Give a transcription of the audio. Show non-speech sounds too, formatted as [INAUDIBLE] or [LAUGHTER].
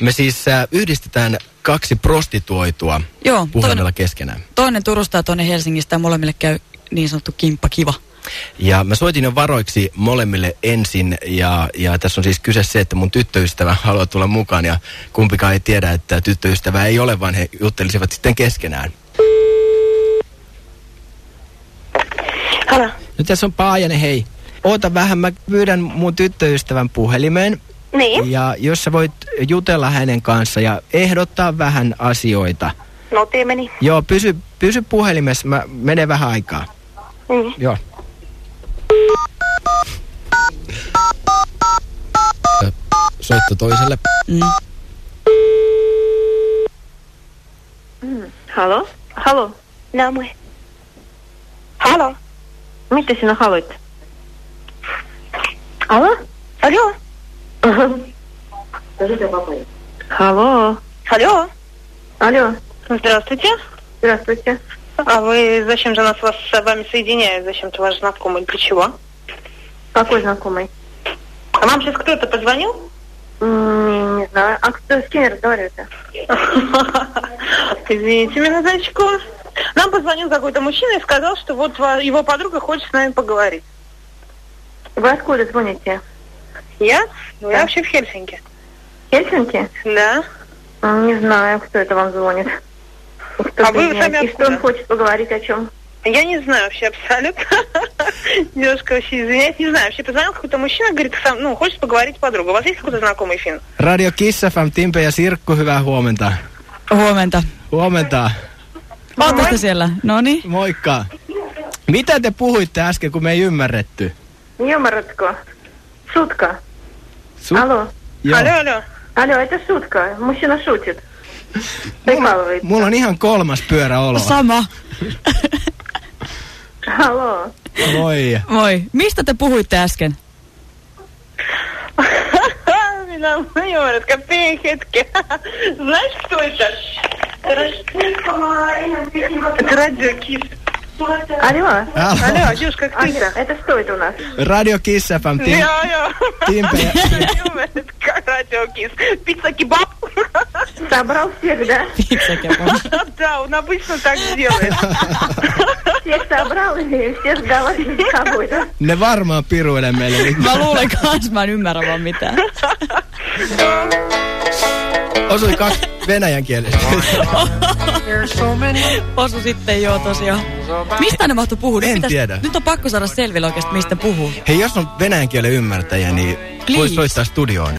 Me siis äh, yhdistetään kaksi prostituoitua Joo, puhelimella toinen, keskenään. toinen Turusta ja toinen Helsingistä ja molemmille käy niin sanottu kimppa kiva. Ja mä soitin jo varoiksi molemmille ensin ja, ja tässä on siis kyse se, että mun tyttöystävä [LAUGHS] haluaa tulla mukaan ja kumpikaan ei tiedä, että tyttöystävä ei ole, vaan he juttelisivat sitten keskenään. Halo. No tässä on Paajanen, hei. Oota vähän, mä pyydän mun tyttöystävän puhelimeen. Niin? Ja jos sä voit jutella hänen kanssa ja ehdottaa vähän asioita. No meni. Joo, pysy, pysy puhelimessa, mä menee vähän aikaa. Niin. Joo. Soitto toiselle. Mm. Halo? Halo? No moi. Halo? Mitä sinä haluat? Алло? Алло? Алло? Алло? Алло? Здравствуйте. Здравствуйте. А вы зачем же нас вас с вами соединяет? Зачем-то ваш знакомый? Для чего? Какой знакомый? А вам сейчас кто-то позвонил? М, Не знаю. А кто с кем я разговариваю-то? [LAUGHS] Извините, минуточку. Нам позвонил какой-то мужчина и сказал, что вот его подруга хочет с нами поговорить. Вы откуда звоните? Я? Ну, я Да. вообще в Хельсинки. Хельсинки? Да. М, Не знаю, кто это вам звонит. Кто А вы сами И что он хочет поговорить о чем? Я не знаю вообще абсолютно. [LAUGHS] Девушка вообще извиняюсь, не знаю. Вообще позвонил какой-то мужчина, говорит, сам, ну, хочет поговорить подруга. У вас есть какой-то знакомый фин? Radio Kiss FM, Timpe ja Sirkku, hyvää huomenta. Huomenta. Huomenta. Ootteko siellä? No niin. Moikka. Mitä te puhuitte äsken, kun me ei ymmärretty? Юморотко. Шутка. Su- Алло. Joo. Алло, алло. Алло, это шутка. Мужчина шутит. Mulla, Прикалывается. mulla on ihan kolmas pyörä olo. Sama. Алло. Moi. Moi. Mistä te puhuitte äsken? [LAUGHS] Меня говорят, копеек hetki. Знаешь, кто это? Это радио Кис. Алло. Алло. Алло, девушка, кто Ангел, это? это кто это у нас? Radio Kiss FM, Tim, Я, я. Timpe ja... Говорит, как радио Кис. Пицца кебаб. Собрал всех, да? Да, он обычно так делает. Всех собрал и всех договорились с собой, да? Ne varmaan piruilee meille nyt. Mä luulen kans, mä en ymmärrä vaan mitään. Osui kaksi venäjän kielistä. [LAUGHS] Osu sitten joo tosiaan. Mistä ne mahtui puhua? Nyt En pitäis- tiedä. Nyt on pakko saada selville oikeasti, mistä puhuu. Hei, jos on venäjän kielen ymmärtäjä, niin voisi soittaa studioon.